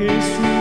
Jesús.